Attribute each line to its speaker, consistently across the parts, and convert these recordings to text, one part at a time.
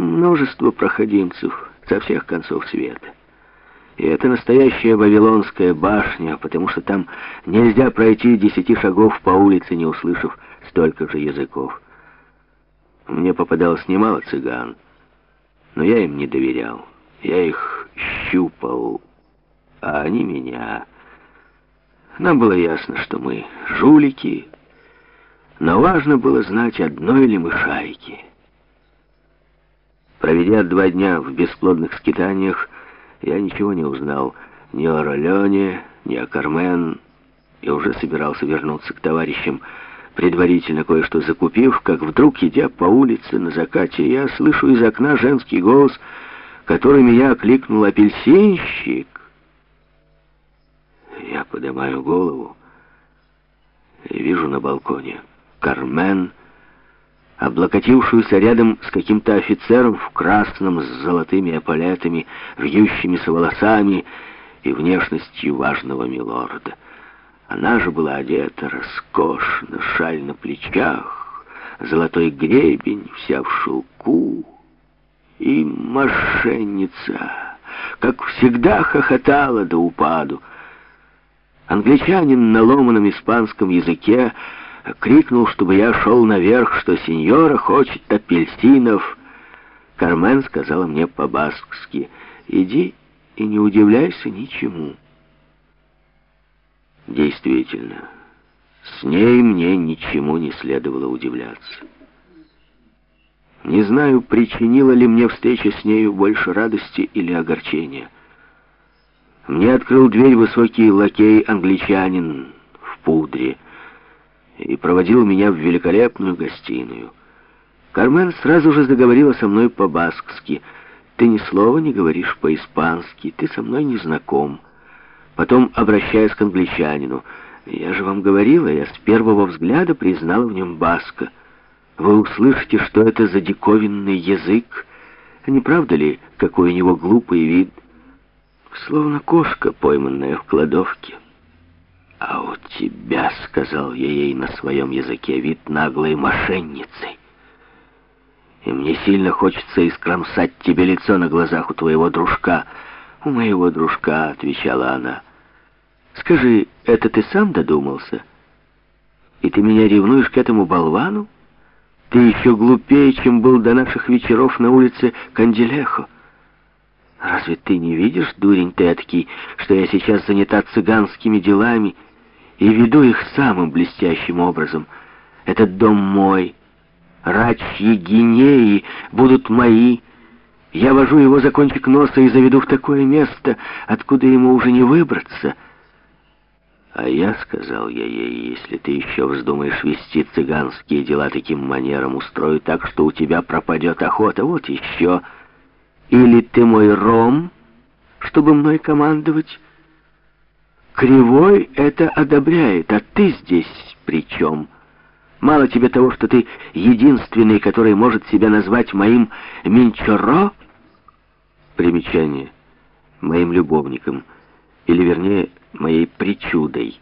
Speaker 1: Там множество проходимцев со всех концов света. И это настоящая Вавилонская башня, потому что там нельзя пройти десяти шагов по улице, не услышав столько же языков. Мне попадалось немало цыган, но я им не доверял. Я их щупал, а они меня. Нам было ясно, что мы жулики, но важно было знать, одной ли мы шайки. Проведя два дня в бесплодных скитаниях, я ничего не узнал ни о Ролене, ни о Кармен, и уже собирался вернуться к товарищам, предварительно кое-что закупив, как вдруг, идя по улице на закате, я слышу из окна женский голос, который меня окликнул апельсинщик. Я поднимаю голову и вижу на балконе Кармен, облокотившуюся рядом с каким-то офицером в красном с золотыми эполетами, вьющимися волосами и внешностью важного милорда. Она же была одета роскошно, шаль на плечах, золотой гребень, вся в шелку. И мошенница, как всегда, хохотала до упаду. Англичанин на ломаном испанском языке крикнул, чтобы я шел наверх, что сеньора хочет апельсинов. Кармен сказала мне по-баскски, «Иди и не удивляйся ничему». Действительно, с ней мне ничему не следовало удивляться. Не знаю, причинила ли мне встреча с нею больше радости или огорчения. Мне открыл дверь высокий лакей-англичанин в пудре и проводил меня в великолепную гостиную. Кармен сразу же заговорила со мной по-баскски. «Ты ни слова не говоришь по-испански, ты со мной не знаком». Потом, обращаясь к англичанину, «Я же вам говорила, я с первого взгляда признала в нем Баска. Вы услышите, что это за диковинный язык. Не правда ли, какой у него глупый вид? Словно кошка, пойманная в кладовке». «А у тебя, — сказал я ей на своем языке, — вид наглой мошенницы. И мне сильно хочется искромсать тебе лицо на глазах у твоего дружка». «У моего дружка», — отвечала она. «Скажи, это ты сам додумался? И ты меня ревнуешь к этому болвану? Ты еще глупее, чем был до наших вечеров на улице Канделехо. Разве ты не видишь, дурень ты этакий, что я сейчас занята цыганскими делами и веду их самым блестящим образом? Этот дом мой, рачьи гинеи будут мои, я вожу его за кончик носа и заведу в такое место, откуда ему уже не выбраться. А я, сказал я ей, если ты еще вздумаешь вести цыганские дела таким манером, устрою так, что у тебя пропадет охота. Вот еще. Или ты мой ром, чтобы мной командовать? Кривой это одобряет, а ты здесь при чем? Мало тебе того, что ты единственный, который может себя назвать моим Минчоро? Примечание. Моим любовником. Или, вернее, моей причудой.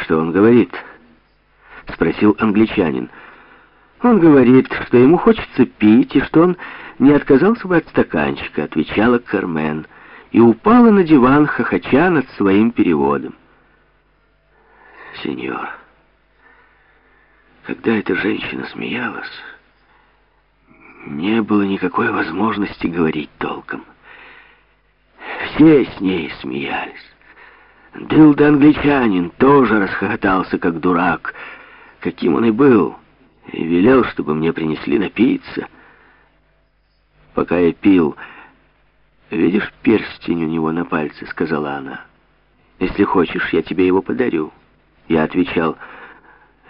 Speaker 1: «Что он говорит?» — спросил англичанин. «Он говорит, что ему хочется пить, и что он не отказался бы от стаканчика», — отвечала Кармен, и упала на диван, хохоча над своим переводом. «Сеньор, когда эта женщина смеялась...» Не было никакой возможности говорить толком. Все с ней смеялись. Дылда англичанин тоже расхохотался, как дурак, каким он и был, и велел, чтобы мне принесли напиться. Пока я пил, «Видишь перстень у него на пальце?» — сказала она. «Если хочешь, я тебе его подарю». Я отвечал,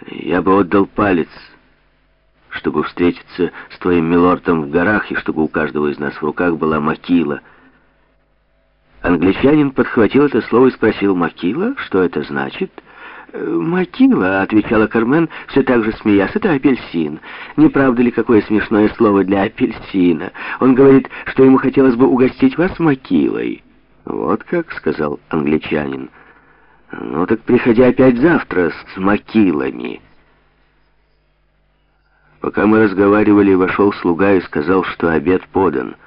Speaker 1: «Я бы отдал палец» чтобы встретиться с твоим милордом в горах и чтобы у каждого из нас в руках была макила. Англичанин подхватил это слово и спросил, «Макила? Что это значит?» «Э, «Макила», — отвечала Кармен, все так же смеясь, — «это апельсин. Не правда ли какое смешное слово для апельсина? Он говорит, что ему хотелось бы угостить вас макилой». «Вот как», — сказал англичанин. «Ну так приходи опять завтра с макилами». Пока мы разговаривали, вошел слуга и сказал, что обед подан —